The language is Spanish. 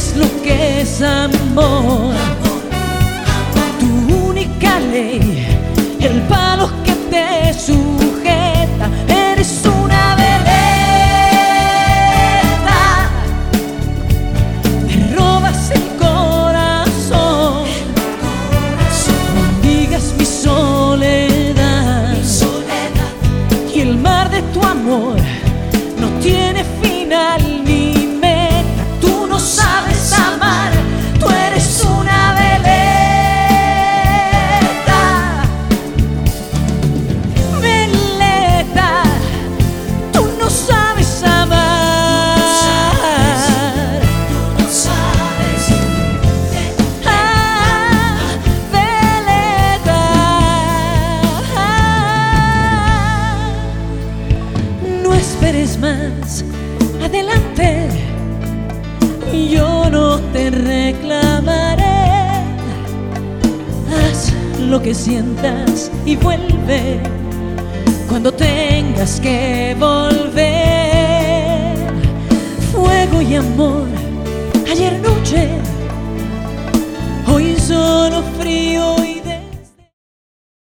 es lo que es amor. Tu única ley, el palo que te sujeta, eres una veleta. Me robas el corazón, digas mi soledad. Y el mar de tu amor no tiene fin. más, adelante, yo no te reclamaré. Haz lo que sientas y vuelve cuando tengas que volver. Fuego y amor, ayer noche, hoy solo